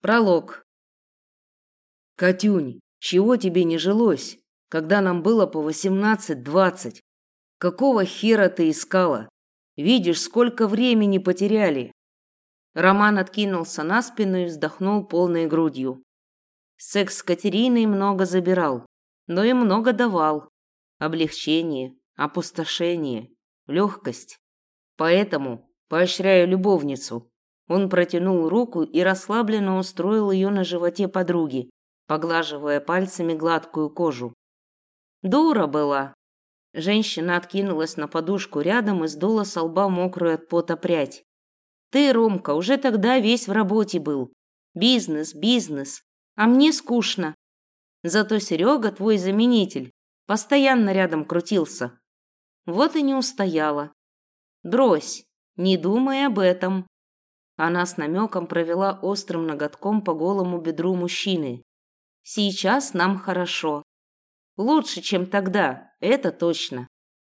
Пролог. Катюнь, чего тебе не жилось, когда нам было по восемнадцать-двадцать? Какого хера ты искала? Видишь, сколько времени потеряли. Роман откинулся на спину и вздохнул полной грудью. Секс с Катериной много забирал, но и много давал. Облегчение, опустошение, легкость. Поэтому поощряю любовницу, он протянул руку и расслабленно устроил ее на животе подруги, поглаживая пальцами гладкую кожу. Дура была. Женщина откинулась на подушку рядом и сдула с лба мокрую от пота прядь. Ты, Ромка, уже тогда весь в работе был. Бизнес, бизнес. А мне скучно. Зато Серега, твой заменитель, постоянно рядом крутился. Вот и не устояла. Брось, не думай об этом. Она с намеком провела острым ноготком по голому бедру мужчины. «Сейчас нам хорошо. Лучше, чем тогда, это точно.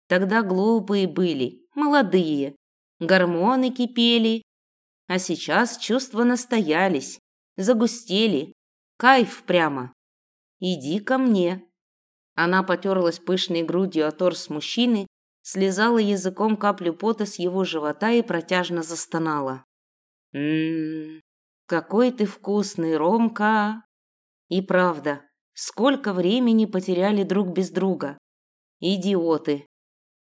Тогда глупые были, молодые, гормоны кипели, а сейчас чувства настоялись, загустели. Кайф прямо. Иди ко мне». Она потерлась пышной грудью о торс мужчины, слезала языком каплю пота с его живота и протяжно застонала. Ммм, какой ты вкусный, Ромка. И правда, сколько времени потеряли друг без друга. Идиоты.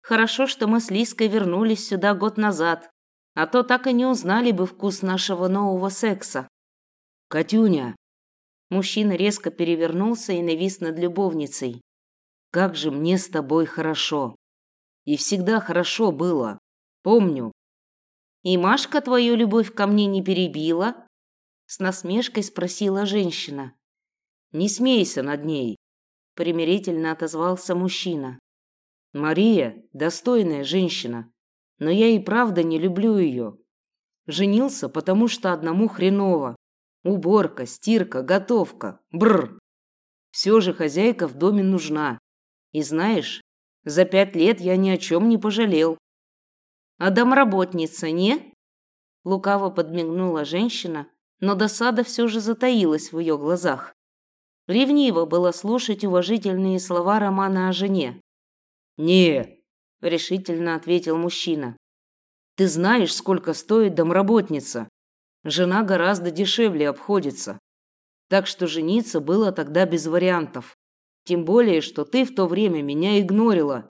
Хорошо, что мы с Лиской вернулись сюда год назад, а то так и не узнали бы вкус нашего нового секса. Катюня. Мужчина резко перевернулся и навис над любовницей. Как же мне с тобой хорошо. И всегда хорошо было. Помню, и Машка твою любовь ко мне не перебила? С насмешкой спросила женщина. Не смейся над ней, примирительно отозвался мужчина. Мария достойная женщина, но я и правда не люблю ее. Женился, потому что одному хреново. Уборка, стирка, готовка. Бр. Все же хозяйка в доме нужна. И знаешь, за пять лет я ни о чем не пожалел. А домработница не? Лукаво подмигнула женщина, но досада все же затаилась в ее глазах. Ревниво было слушать уважительные слова Романа о жене. «Не», – решительно ответил мужчина. «Ты знаешь, сколько стоит домработница? Жена гораздо дешевле обходится. Так что жениться было тогда без вариантов. Тем более, что ты в то время меня игнорила».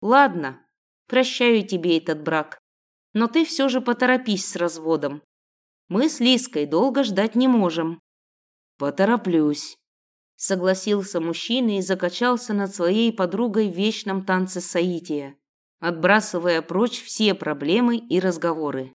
«Ладно, Прощаю тебе этот брак. Но ты все же поторопись с разводом. Мы с Лиской долго ждать не можем. Потороплюсь. Согласился мужчина и закачался над своей подругой в вечном танце соития, отбрасывая прочь все проблемы и разговоры.